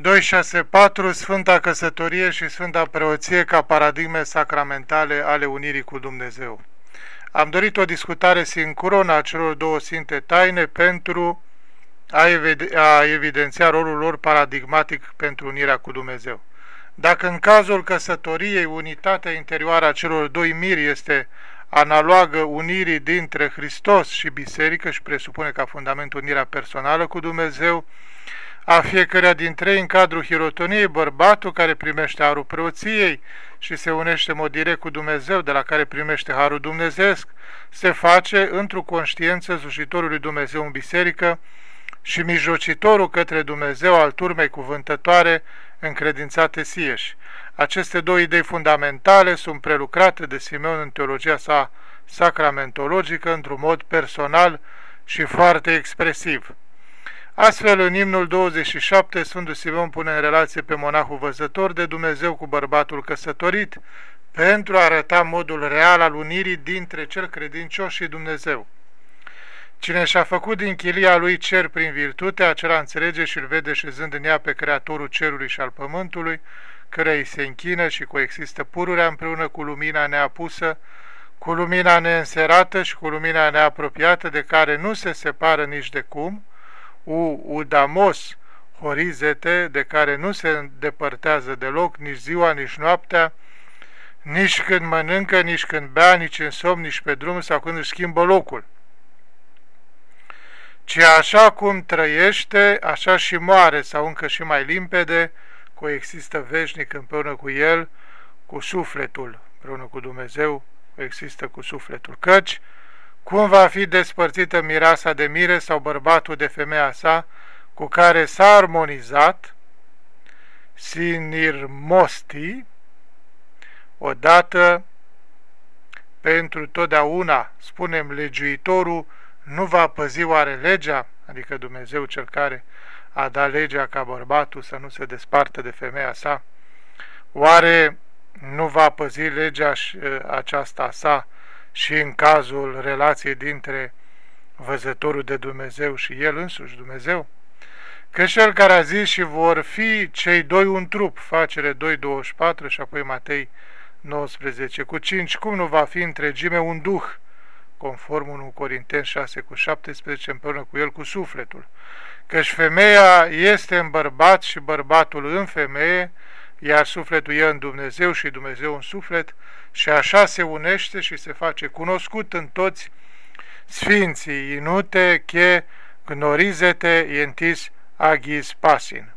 264 Sfânta Căsătorie și Sfânta Preoție ca paradigme sacramentale ale unirii cu Dumnezeu. Am dorit o discutare sincronă a celor două sfinte taine pentru a, a evidenția rolul lor paradigmatic pentru unirea cu Dumnezeu. Dacă în cazul căsătoriei unitatea interioară a celor doi miri este analogă unirii dintre Hristos și Biserică și presupune ca fundament unirea personală cu Dumnezeu, a fiecăruia dintre ei în cadrul hirotoniei, bărbatul care primește harul preoției și se unește în mod direct cu Dumnezeu, de la care primește harul dumnezeesc, se face într-o conștiință slujitorului Dumnezeu în biserică și mijlocitorul către Dumnezeu al turmei cuvântătoare încredințate sieși. Aceste două idei fundamentale sunt prelucrate de Simeon în teologia sa sacramentologică într-un mod personal și foarte expresiv. Astfel, în imnul 27, Sfântul Simeon pune în relație pe monahul văzător de Dumnezeu cu bărbatul căsătorit, pentru a arăta modul real al unirii dintre cel credincios și Dumnezeu. Cine și-a făcut din chilia lui cer prin virtute, acela înțelege și îl vede șezând în ea pe Creatorul cerului și al pământului, care îi se închină și coexistă pururea împreună cu lumina neapusă, cu lumina neînserată și cu lumina neapropiată, de care nu se separă nici de cum, u udamos horizete, de care nu se îndepărtează deloc nici ziua, nici noaptea, nici când mănâncă, nici când bea, nici în somn, nici pe drum sau când își schimbă locul. Ci așa cum trăiește, așa și moare, sau încă și mai limpede, coexistă veșnic împreună cu el, cu sufletul, împreună cu Dumnezeu, coexistă cu sufletul. Căci, cum va fi despărțită mireasa de mire sau bărbatul de femeia sa, cu care s-a armonizat, sinirmosti, odată pentru totdeauna, spunem, legiuitorul nu va păzi oare legea, adică Dumnezeu cel care a dat legea ca bărbatul să nu se despartă de femeia sa, oare nu va păzi legea aceasta sa și în cazul relației dintre văzătorul de Dumnezeu și el însuși Dumnezeu? Că cel care a zis și vor fi cei doi un trup, facere 2.24 și apoi Matei 19 cu 5, cum nu va fi întregime un duh, conform 1 Corinteni 6 cu 17, împreună cu el cu sufletul. Căci femeia este în bărbat și bărbatul în femeie, iar sufletul e în Dumnezeu și Dumnezeu în suflet, și așa se unește și se face cunoscut în toți sfinții, inute, che, gnorizete, entis, agis, pasin.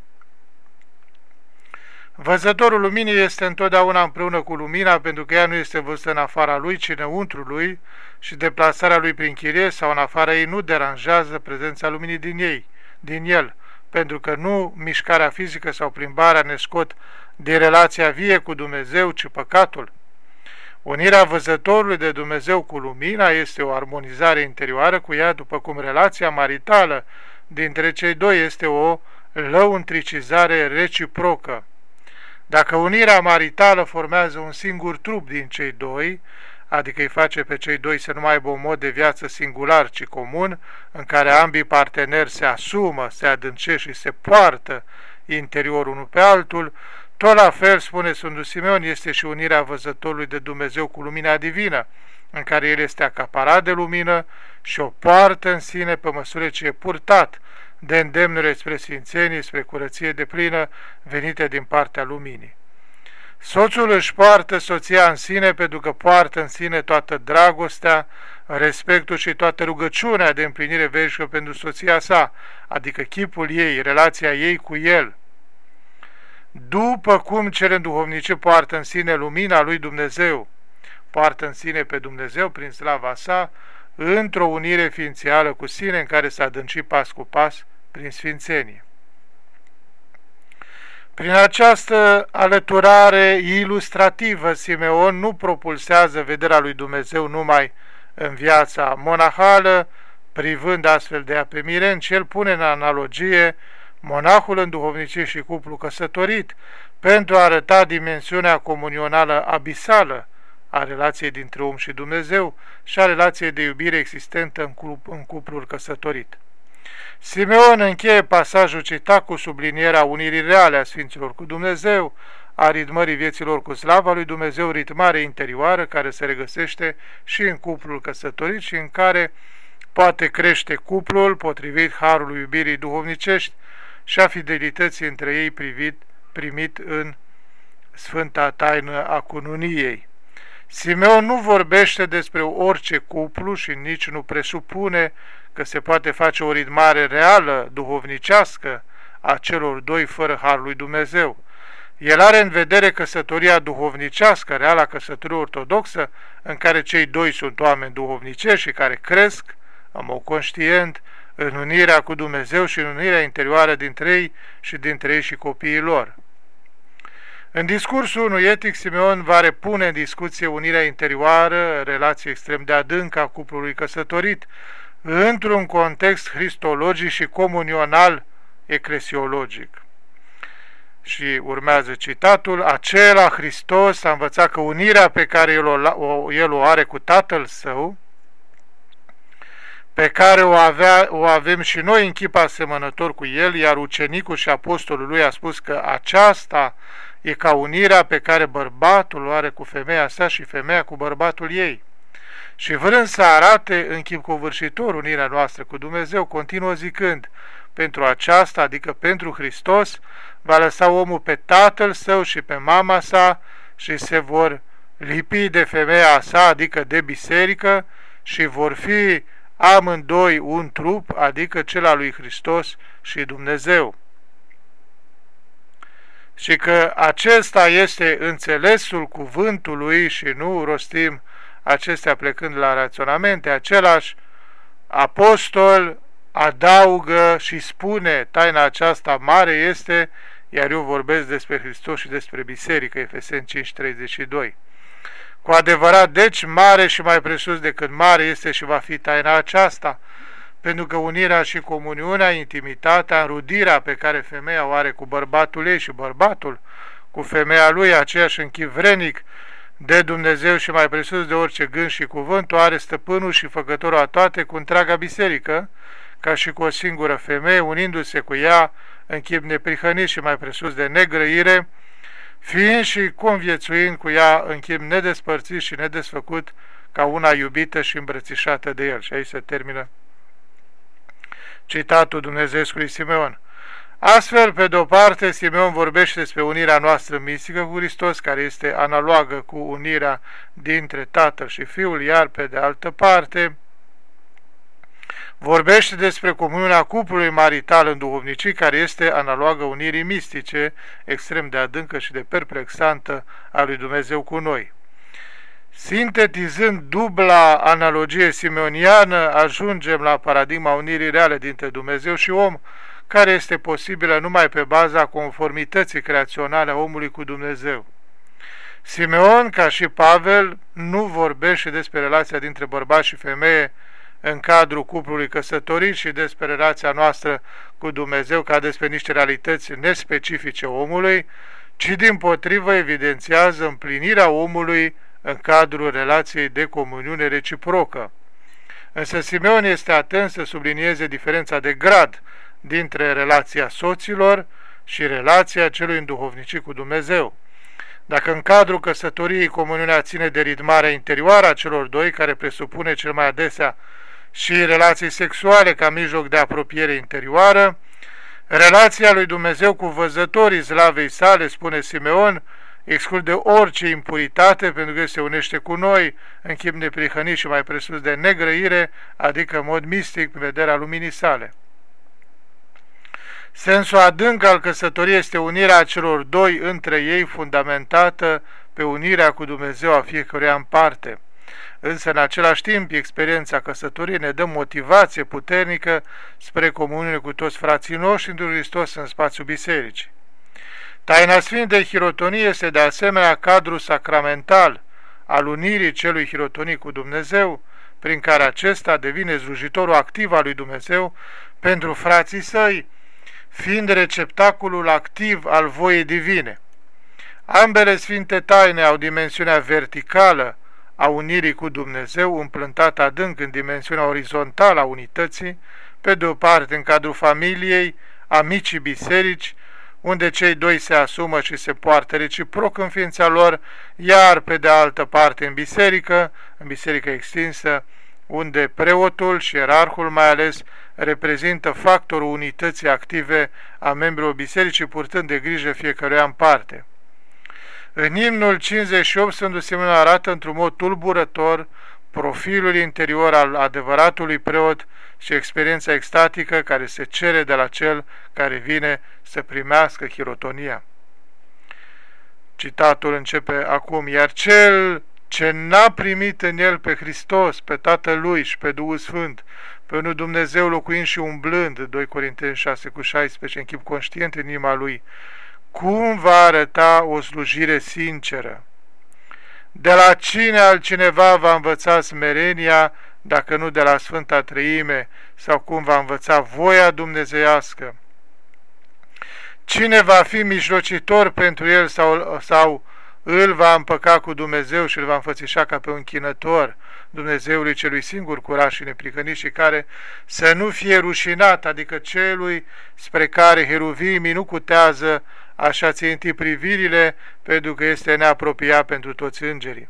Văzătorul luminii este întotdeauna împreună cu lumina, pentru că ea nu este văzută în afara lui, ci înăuntru lui, și deplasarea lui prin chirie sau în afara ei nu deranjează prezența luminii din ei, din el, pentru că nu mișcarea fizică sau plimbarea ne scot din relația vie cu Dumnezeu, ci păcatul. Unirea văzătorului de Dumnezeu cu lumina este o armonizare interioară cu ea, după cum relația maritală dintre cei doi este o lăuntricizare reciprocă. Dacă unirea maritală formează un singur trup din cei doi, adică îi face pe cei doi să nu mai aibă un mod de viață singular, ci comun, în care ambii parteneri se asumă, se adâncește și se poartă interior unul pe altul, tot la fel, spune Sfântul Simeon, este și unirea văzătorului de Dumnezeu cu lumina divină, în care el este acaparat de lumină și o poartă în sine pe măsură ce e purtat de îndemnure spre sfințenie, spre curăție de plină, venite din partea luminii. Soțul își poartă soția în sine pentru că poartă în sine toată dragostea, respectul și toată rugăciunea de împlinire veșnică pentru soția sa, adică chipul ei, relația ei cu el. După cum cel înduhovnice poartă în sine lumina lui Dumnezeu, poartă în sine pe Dumnezeu prin slava sa, într-o unire ființială cu sine în care s-a adâncit pas cu pas prin sfințenie. Prin această alăturare ilustrativă, Simeon nu propulsează vederea lui Dumnezeu numai în viața monahală, privând astfel de ea pe Miren, ci el pune în analogie monahul în duhovnicie și cuplu căsătorit, pentru a arăta dimensiunea comunională abisală a relației dintre om și Dumnezeu și a relației de iubire existentă în, cuplul căsătorit. Simeon încheie pasajul citat cu sublinierea unirii reale a Sfinților cu Dumnezeu, a ritmării vieților cu slava lui Dumnezeu, ritmare interioară care se regăsește și în cuplul căsătorit și în care poate crește cuplul potrivit harului iubirii duhovnicești și a fidelității între ei privit, primit în sfânta taină a cununiei. Simeon nu vorbește despre orice cuplu și nici nu presupune că se poate face o ritmare reală, duhovnicească, a celor doi fără Harul lui Dumnezeu. El are în vedere căsătoria duhovnicească, reala căsătorie ortodoxă, în care cei doi sunt oameni duhovnicești și care cresc, în mod conștient, în unirea cu Dumnezeu și în unirea interioară dintre ei și dintre ei și copiii lor. În discursul unui etic, Simeon va repune în discuție unirea interioară, relație extrem de adâncă a cuplului căsătorit, într-un context cristologic și comunional eclesiologic. Și urmează citatul, acela Hristos a învățat că unirea pe care el o, el o are cu Tatăl Său, pe care o, avea, o avem și noi în chip asemănător cu el, iar ucenicul și apostolul lui a spus că aceasta e ca unirea pe care bărbatul o are cu femeia sa și femeia cu bărbatul ei. Și vrând să arate în chip covârșitor unirea noastră cu Dumnezeu, continuă zicând, pentru aceasta, adică pentru Hristos, va lăsa omul pe tatăl său și pe mama sa și se vor lipi de femeia sa, adică de biserică, și vor fi amândoi un trup, adică cel al lui Hristos și Dumnezeu. Și că acesta este înțelesul cuvântului și nu rostim acestea plecând la raționamente, același apostol adaugă și spune taina aceasta mare este, iar eu vorbesc despre Hristos și despre biserică, Efesen 5.32. Cu adevărat, deci, mare și mai presus decât mare este și va fi taina aceasta, pentru că unirea și comuniunea, intimitatea, înrudirea pe care femeia o are cu bărbatul ei și bărbatul cu femeia lui, aceeași închivrenic de Dumnezeu și mai presus de orice gând și cuvânt, o are stăpânul și făcătorul a toate cu întreaga biserică, ca și cu o singură femeie, unindu-se cu ea în chip neprihănit și mai presus de negrăire, fiind și conviețuind cu ea în chip nedespărțit și nedesfăcut ca una iubită și îmbrățișată de el. Și aici se termină citatul Dumnezeului Simeon. Astfel, pe de-o parte, Simeon vorbește despre unirea noastră mistică cu Hristos, care este analogă cu unirea dintre Tatăl și Fiul, iar pe de altă parte, vorbește despre comuniunea cuplului marital în duhovnicii, care este analogă unirii mistice, extrem de adâncă și de perplexantă a lui Dumnezeu cu noi. Sintetizând dubla analogie simeoniană, ajungem la paradigma unirii reale dintre Dumnezeu și om, care este posibilă numai pe baza conformității creaționale a omului cu Dumnezeu. Simeon, ca și Pavel, nu vorbește despre relația dintre bărbat și femeie în cadrul cuplului căsătorit și despre relația noastră cu Dumnezeu ca despre niște realități nespecifice omului, ci din potrivă evidențiază împlinirea omului în cadrul relației de comuniune reciprocă. Însă Simeon este atent să sublinieze diferența de grad dintre relația soților și relația celui înduhovnicit cu Dumnezeu. Dacă în cadrul căsătoriei comuniunea ține de ritmarea interioară a celor doi, care presupune cel mai adesea și relații sexuale ca mijloc de apropiere interioară, relația lui Dumnezeu cu văzătorii slavei sale, spune Simeon, exclude orice impuritate pentru că se unește cu noi în chip neprihănit și mai presus de negrăire, adică în mod mistic în vederea luminii sale. Sensul adânc al căsătoriei este unirea celor doi între ei fundamentată pe unirea cu Dumnezeu a fiecăruia în parte. Însă, în același timp, experiența căsătoriei ne dă motivație puternică spre comuniune cu toți frații noștri într Hristos în spațiul bisericii. Taina Sfintei Hirotonie este de asemenea cadru sacramental al unirii celui hirotonii cu Dumnezeu, prin care acesta devine slujitorul activ al lui Dumnezeu pentru frații săi, fiind receptaculul activ al voiei divine. Ambele sfinte taine au dimensiunea verticală a unirii cu Dumnezeu, împlântată adânc în dimensiunea orizontală a unității, pe de o parte în cadrul familiei, amicii biserici, unde cei doi se asumă și se poartă reciproc în ființa lor, iar pe de altă parte în biserică, în biserică extinsă, unde preotul și erarhul mai ales reprezintă factorul unității active a membrilor bisericii, purtând de grijă fiecăruia în parte. În imnul 58 Sfântul Simeon arată într-un mod tulburător profilul interior al adevăratului preot și experiența extatică care se cere de la cel care vine să primească chirotonia. Citatul începe acum, iar cel ce n-a primit în el pe Hristos, pe Tatălui și pe Duhul Sfânt, pe unul Dumnezeu locuind și umblând, 2 Corinteni 6 cu 16, în chip conștient în inima lui, cum va arăta o slujire sinceră? De la cine altcineva va învăța smerenia, dacă nu de la Sfânta Treime, sau cum va învăța voia dumnezeiască? Cine va fi mijlocitor pentru el sau, sau îl va împăca cu Dumnezeu și îl va înfățișa ca pe un chinător Dumnezeului celui singur curaj și neprihănit și care să nu fie rușinat, adică celui spre care heruvimii nu cutează așa ținti privirile, pentru că este neapropiat pentru toți îngerii.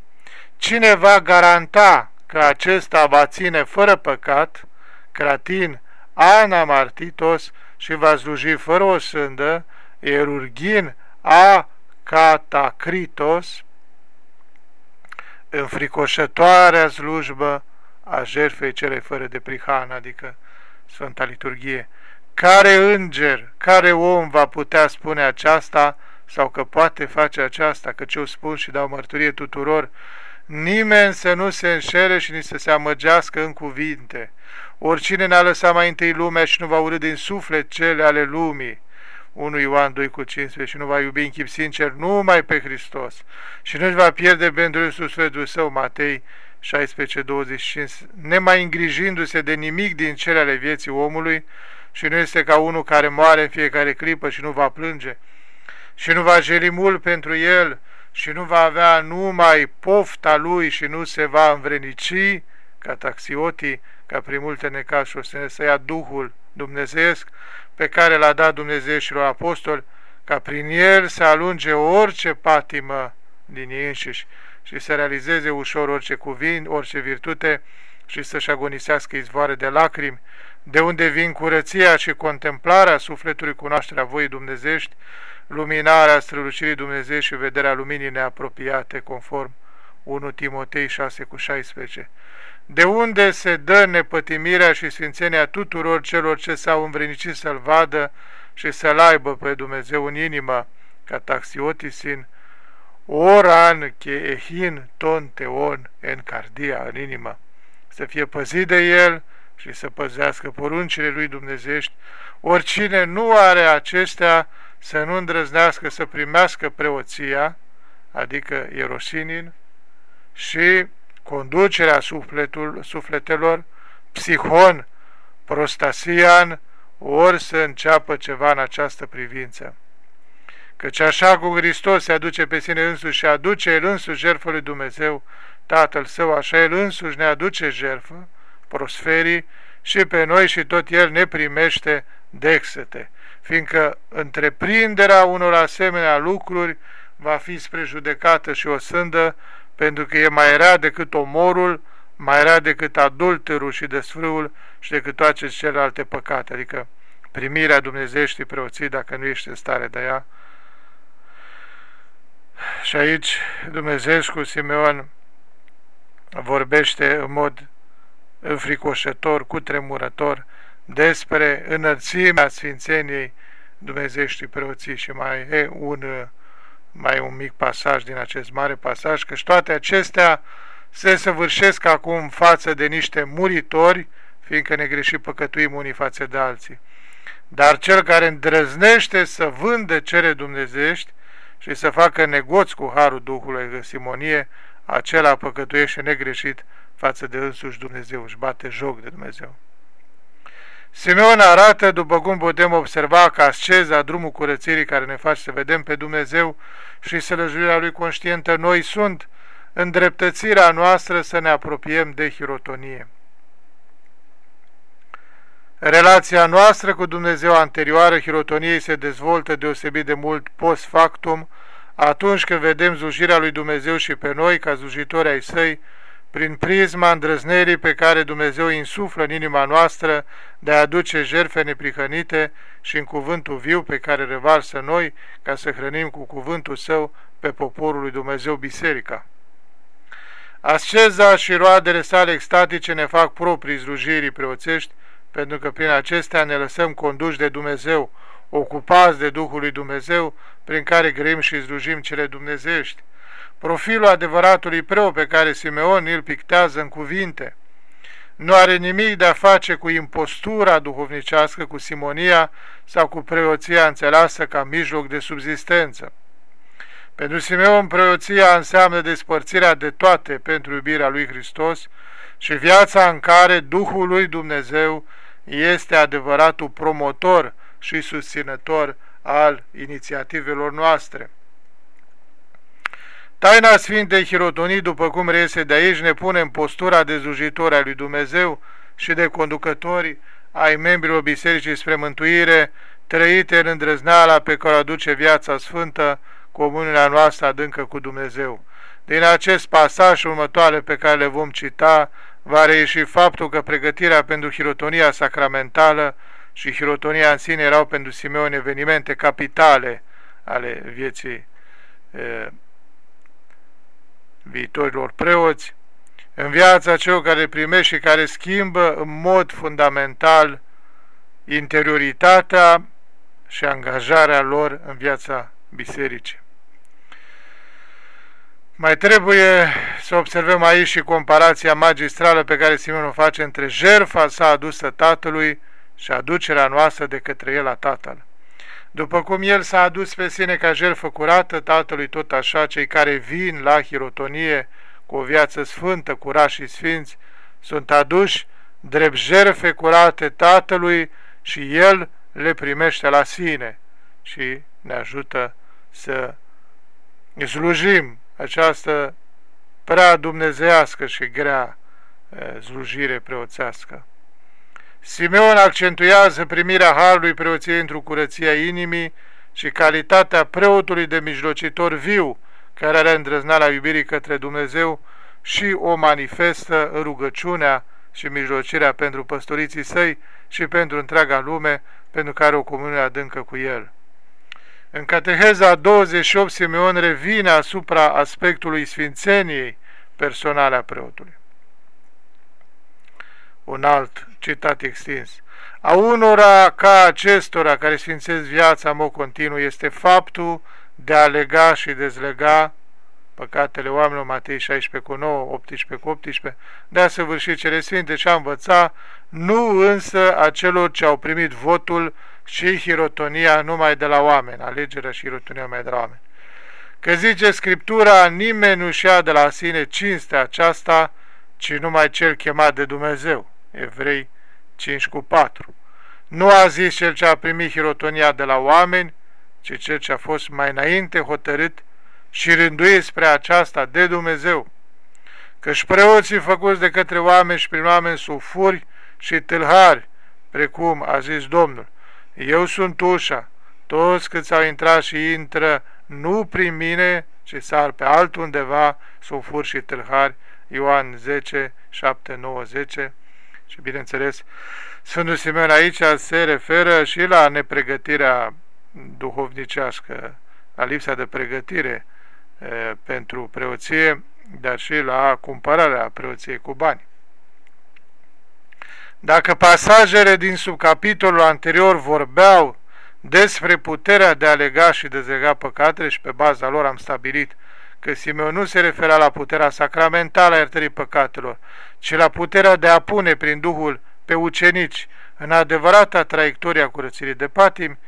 Cine va garanta că acesta va ține fără păcat, cratin, ana martitos și va sluji fără o sândă, erurgin, a catacritos, înfricoșătoarea slujbă a jertfei cele fără de prihan, adică Sfânta Liturghie. Care înger, care om va putea spune aceasta sau că poate face aceasta, că ce o spun și dau mărturie tuturor, nimeni să nu se înșele și nici să se amăgească în cuvinte. Oricine ne-a lăsat mai întâi lumea și nu va urâ din suflet cele ale lumii, 1 Ioan 2 cu 15 și nu va iubi în chip sincer numai pe Hristos. Și nu-și va pierde pentru însuși sfântul său Matei 16, 25, nemai îngrijindu-se de nimic din cele ale vieții omului și nu este ca unul care moare în fiecare clipă și nu va plânge. Și nu va jeli mult pentru el și nu va avea numai pofta lui și nu se va învrenici ca taxiotii, ca prin multe necasuri să ia Duhul dumnezeesc pe care l-a dat Dumnezeu și apostoli, ca prin el să alunge orice patimă din ei înșiși și să realizeze ușor orice cuvint, orice virtute și să-și agonisească izvoare de lacrimi, de unde vin curăția și contemplarea sufletului, cunoașterea voii dumnezești, luminarea strălucirii Dumnezeu și vederea luminii neapropiate, conform 1 Timotei 6 cu 16 de unde se dă nepătimirea și sfințenia tuturor celor ce s-au învrenicit să-L vadă și să-L aibă pe Dumnezeu în inimă, ca taxiotisin, oran che ehin ton teon en cardia, în inimă, să fie păzit de El și să păzească poruncile Lui Dumnezești, oricine nu are acestea să nu îndrăznească să primească preoția, adică ierosinin, și conducerea sufletul, sufletelor, psihon, prostasian, ori să înceapă ceva în această privință. Căci așa cum Hristos se aduce pe sine însuși și aduce El însuși jertfă lui Dumnezeu, Tatăl Său, așa El însuși ne aduce jertfă, prosferii, și pe noi și tot El ne primește dexete, fiindcă întreprinderea unor asemenea lucruri va fi spre judecată și o sândă pentru că e mai rea decât omorul, mai rea decât adulterul și desfrâul și decât toate celelalte păcate, adică primirea Dumnezeieștii preoții dacă nu ești în stare de ea. Și aici Dumnezeu cu Simeon vorbește în mod înfricoșător, cu tremurător, despre înălțimea Sfințeniei Dumnezeieștii preoții și mai e un mai un mic pasaj din acest mare pasaj, că toate acestea se săvârșesc acum față de niște muritori, fiindcă ne greșim păcătuim unii față de alții. Dar cel care îndrăznește să vândă cele dumnezești și să facă negoți cu harul Duhului de simonie, acela păcătuiește negreșit față de însuși Dumnezeu, își bate joc de Dumnezeu. Simeon arată, după cum putem observa, că asceza, drumul curățirii care ne face să vedem pe Dumnezeu și sălăjuirea Lui conștientă noi sunt îndreptățirea noastră să ne apropiem de hirotonie. Relația noastră cu Dumnezeu anterioară hirotoniei se dezvoltă deosebit de mult post factum, atunci când vedem zujirea lui Dumnezeu și pe noi, ca zujitori ai săi, prin prisma îndrăznerii pe care Dumnezeu insuflă în inima noastră de a aduce jerfe neprihănite și în cuvântul viu pe care revarsă noi, ca să hrănim cu cuvântul său pe poporul lui Dumnezeu biserica. Asceza și roadele sale extatice ne fac proprii slujirii preoțești, pentru că prin acestea ne lăsăm conduși de Dumnezeu, ocupați de Duhul lui Dumnezeu, prin care grăim și slujim cele dumnezești. Profilul adevăratului preot pe care Simeon îl pictează în cuvinte nu are nimic de a face cu impostura duhovnicească, cu simonia sau cu preoția înțeleasă ca mijloc de subzistență. Pentru Simeon, preoția înseamnă despărțirea de toate pentru iubirea lui Hristos și viața în care Duhul lui Dumnezeu este adevăratul promotor și susținător al inițiativelor noastre. Taina Sfintei Hirotonii, după cum reiese de aici, ne pune în postura de zujitori a lui Dumnezeu și de conducători ai membrilor Bisericii spre mântuire, trăite în îndrăzneala pe care o aduce viața sfântă, comuniunea noastră adâncă cu Dumnezeu. Din acest pasaj următoare pe care le vom cita, va reieși faptul că pregătirea pentru hirotonia sacramentală și hirotonia în sine erau pentru Simeon evenimente capitale ale vieții e, viitorilor preoți, în viața celor care primește și care schimbă în mod fundamental interioritatea și angajarea lor în viața bisericii. Mai trebuie să observăm aici și comparația magistrală pe care Simeon o face între jertfa sa adusă Tatălui și aducerea noastră de către el la Tatăl. După cum el s-a adus pe sine ca jertfă curată Tatălui, tot așa cei care vin la hirotonie cu o viață sfântă, curat și sfinți, sunt aduși drept jertfe curate Tatălui și El le primește la sine și ne ajută să slujim această prea dumnezească și grea slujire preoțească. Simeon accentuează primirea Harului preoției într-o curăția inimii și calitatea preotului de mijlocitor viu, care are îndrăznarea iubirii către Dumnezeu și o manifestă în rugăciunea și mijlocirea pentru păstoriții săi și pentru întreaga lume, pentru care o comunie adâncă cu el. În Cateheza 28, Simeon revine asupra aspectului sfințeniei personale a preotului. Un alt citat extins. A unora ca acestora care sfințesc viața în mod continuu este faptul de a lega și dezlega păcatele oamenilor, Matei 16 cu 9, 18 cu 18, de a săvârși cele sfinte și a învăța, nu însă a celor ce au primit votul și hirotonia numai de la oameni, alegerea și hirotonia numai de la oameni. Că zice Scriptura, nimeni nu-și ia de la sine cinstea aceasta, ci numai cel chemat de Dumnezeu. Evrei 5 cu 4. Nu a zis cel ce a primit hirotonia de la oameni, ci cel ce a fost mai înainte hotărât și rânduit spre aceasta de Dumnezeu. Căci preoții făcuți de către oameni și prin oameni sunt furi și tâlhari, precum a zis Domnul. Eu sunt ușa, toți câți au intrat și intră nu prin mine, ci sar pe altundeva, sunt furi și tâlhari, Ioan 10, 7, 9, 10, și bineînțeles, Sfântul Simeon aici se referă și la nepregătirea duhovnicească, la lipsa de pregătire e, pentru preoție, dar și la cumpărarea preoției cu bani. Dacă pasajele din subcapitolul anterior vorbeau despre puterea de a lega și dezlega păcatele și pe baza lor am stabilit că Simeon nu se referea la puterea sacramentală a iertării păcatelor, ci la puterea de a pune prin Duhul pe ucenici în adevărata traiectoria curățirii de patim,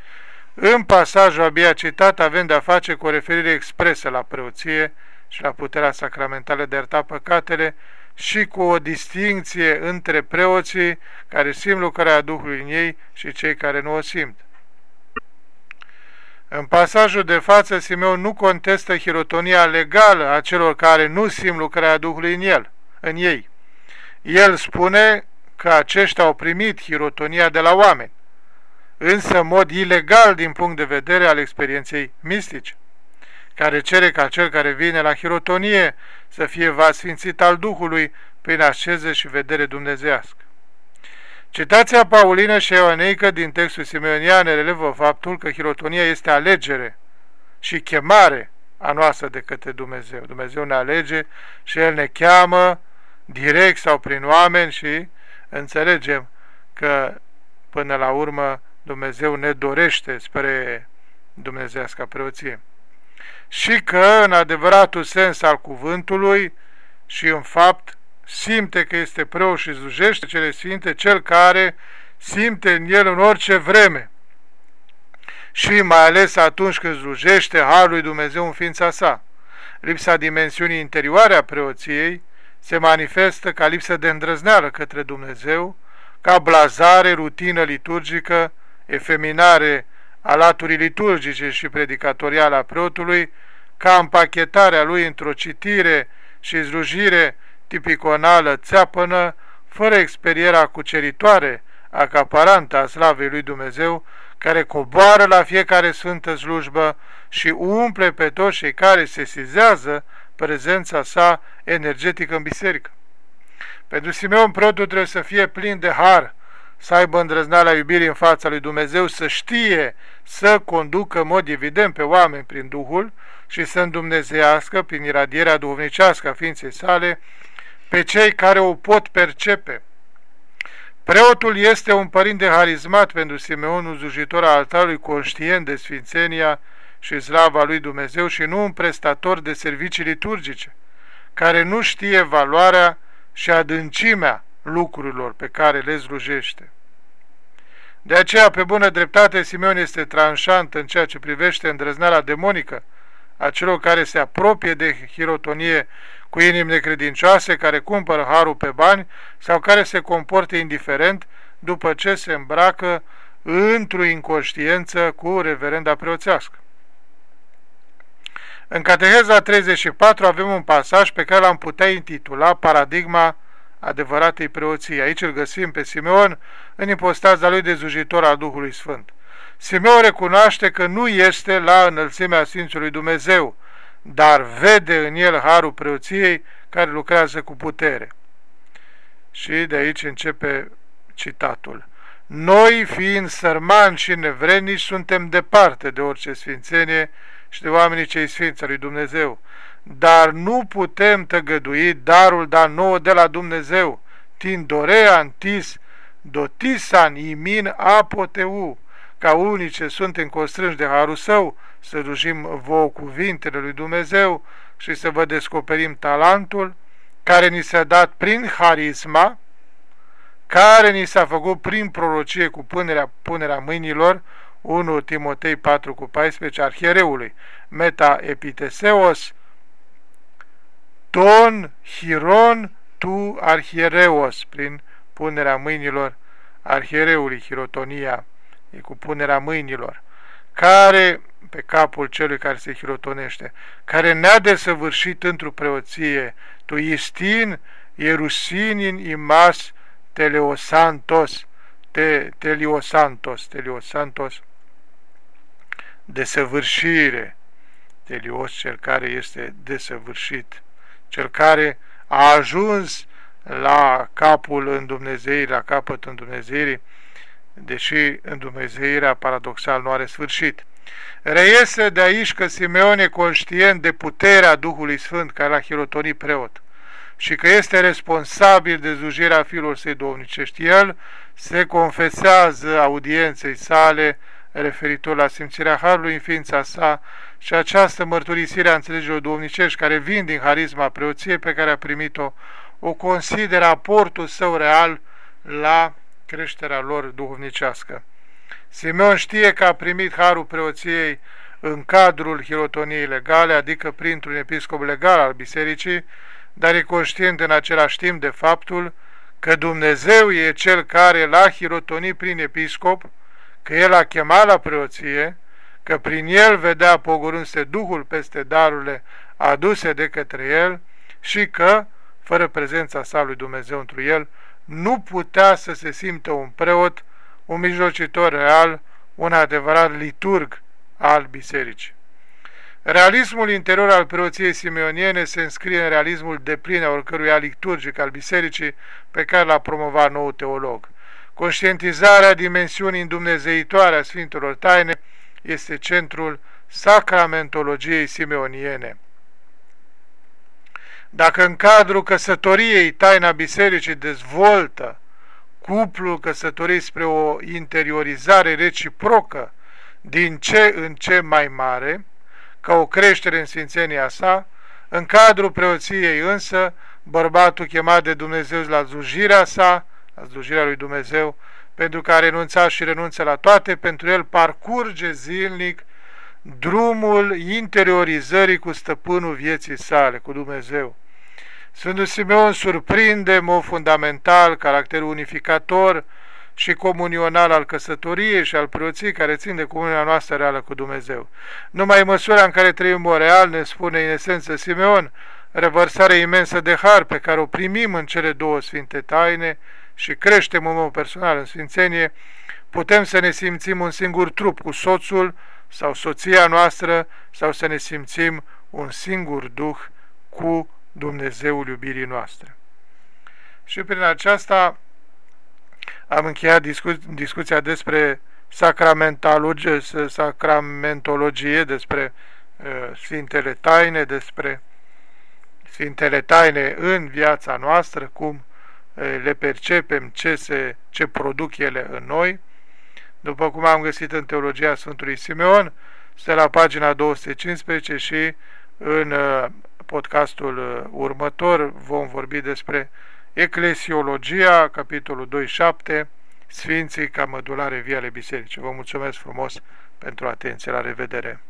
în pasajul abia citat avem de-a face cu o referire expresă la preoție și la puterea sacramentală de a ierta păcatele și cu o distinție între preoții care simt lucrarea Duhului în ei și cei care nu o simt. În pasajul de față, Simeon nu contestă hirotonia legală a celor care nu simt lucrarea Duhului în el, în ei. El spune că aceștia au primit hirotonia de la oameni, însă în mod ilegal din punct de vedere al experienței mistice, care cere ca cel care vine la hirotonie să fie va sfințit al Duhului prin asceză și vedere dumnezească. Citația paulină și eoneică din textul simeonian relevă faptul că hirotonia este alegere și chemare a noastră de către Dumnezeu. Dumnezeu ne alege și El ne cheamă direct sau prin oameni și înțelegem că până la urmă Dumnezeu ne dorește spre dumnezească preoție. Și că în adevăratul sens al cuvântului și în fapt simte că este preot și slujește cele sfinte cel care simte în el în orice vreme și mai ales atunci când slujește Harul lui Dumnezeu în ființa sa. Lipsa dimensiunii interioare a preoției se manifestă ca lipsă de îndrăzneală către Dumnezeu, ca blazare, rutină liturgică, efeminare a laturii liturgice și predicatoriale a preotului, ca împachetarea lui într-o citire și slujire tipiconală țeapănă, fără experiera cuceritoare, acaparantă a slavei lui Dumnezeu, care coboară la fiecare sfântă slujbă și umple pe toți cei care se sizează prezența sa energetică în biserică. Pentru Simeon preotul trebuie să fie plin de har, să aibă îndrăznarea iubirii în fața lui Dumnezeu, să știe să conducă în mod evident pe oameni prin Duhul și să îndumnezească prin iradierea duhovnicească a ființei sale pe cei care o pot percepe. Preotul este un părinte harismat pentru Simeonul zujitor al altarului conștient de sfințenia și slava lui Dumnezeu și nu un prestator de servicii liturgice, care nu știe valoarea și adâncimea lucrurilor pe care le slujește. De aceea, pe bună dreptate, Simeon este tranșant în ceea ce privește îndrăznarea demonică a celor care se apropie de hirotonie cu inimi necredincioase, care cumpără harul pe bani sau care se comportă indiferent după ce se îmbracă într-o inconștiență cu reverenda preoțească. În Cateheza 34 avem un pasaj pe care l-am putea intitula Paradigma adevăratei preoții. Aici îl găsim pe Simeon în impostaza lui de zujitor al Duhului Sfânt. Simeon recunoaște că nu este la înălțimea Sfințului Dumnezeu, dar vede în el harul preoției care lucrează cu putere. Și de aici începe citatul. Noi, fiind sărmani și nevrenici, suntem departe de orice sfințenie și de oamenii cei sfinți lui Dumnezeu, dar nu putem tăgădui darul dat nouă de la Dumnezeu, tindorea antis, dotisan imin apoteu, ca unii ce suntem constrânși de harul său, să rujim vouă cuvintele lui Dumnezeu și să vă descoperim talentul care ni s-a dat prin harisma, care ni s-a făcut prin prorocie cu punerea, punerea mâinilor, 1 Timotei 4 cu 14, arhiereului, meta epiteseos, ton hiron tu arhiereos, prin punerea mâinilor arhiereului, hirotonia, e cu punerea mâinilor, care pe capul celui care se hirotonește, care ne-a desăvârșit într-o preoție, tu istin ierusinin imas teleosantos, te, teliosantos, teliosantos, desăvârșire, telios, cel care este desăvârșit, cel care a ajuns la capul în Dumnezei, la capăt în Dumnezeirii, deși în Dumnezeirea paradoxal nu are sfârșit. Reiese de aici că Simeon e conștient de puterea Duhului Sfânt care l-a hirotonit preot și că este responsabil de zujirea fiilor săi domnicești. El se confesează audienței sale referitor la simțirea Harului în ființa sa și această mărturisire a înțelegerilor domnicești care vin din harisma preoției pe care a primit-o, o consideră aportul său real la creșterea lor duhovnicească. Simeon știe că a primit harul preoției în cadrul hirotoniei legale, adică printr-un episcop legal al bisericii, dar e conștient în același timp de faptul că Dumnezeu e Cel care l-a hirotonit prin episcop, că El a chemat la preoție, că prin El vedea pogorându-se Duhul peste darurile aduse de către El și că, fără prezența sa lui Dumnezeu întru El, nu putea să se simtă un preot, un mijlocitor real, un adevărat liturg al bisericii. Realismul interior al preoției simeoniene se înscrie în realismul deplin a oricărui liturgic al bisericii pe care l-a promovat nou teolog. Conștientizarea dimensiunii îndumnezeitoare a Sfintelor Taine este centrul sacramentologiei simeoniene. Dacă în cadrul căsătoriei taina bisericii dezvoltă cuplul căsătorii spre o interiorizare reciprocă din ce în ce mai mare, ca o creștere în sfințenia sa, în cadrul preoției însă, bărbatul chemat de Dumnezeu la slujirea sa, la slujirea lui Dumnezeu, pentru că a renunțat și renunță la toate, pentru el parcurge zilnic drumul interiorizării cu stăpânul vieții sale, cu Dumnezeu. Sfântul Simeon surprinde în mod fundamental caracterul unificator și comunional al căsătoriei și al preoției care țin de comunia noastră reală cu Dumnezeu. Numai măsura în care trăim o real, ne spune în esență Simeon, revărsarea imensă de har pe care o primim în cele două sfinte taine și creștem în mod personal în sfințenie, putem să ne simțim un singur trup cu soțul sau soția noastră sau să ne simțim un singur duh cu Dumnezeul iubirii noastre. Și prin aceasta am încheiat discu discuția despre sacramentologie, sacramentologie despre uh, Sfintele Taine, despre Sfintele Taine în viața noastră, cum uh, le percepem, ce, se, ce produc ele în noi. După cum am găsit în Teologia Sfântului Simeon, este la pagina 215 și în uh, podcastul uh, următor vom vorbi despre Eclesiologia, capitolul 2.7, Sfinții ca mădulare vie ale bisericii. Vă mulțumesc frumos pentru atenție. La revedere!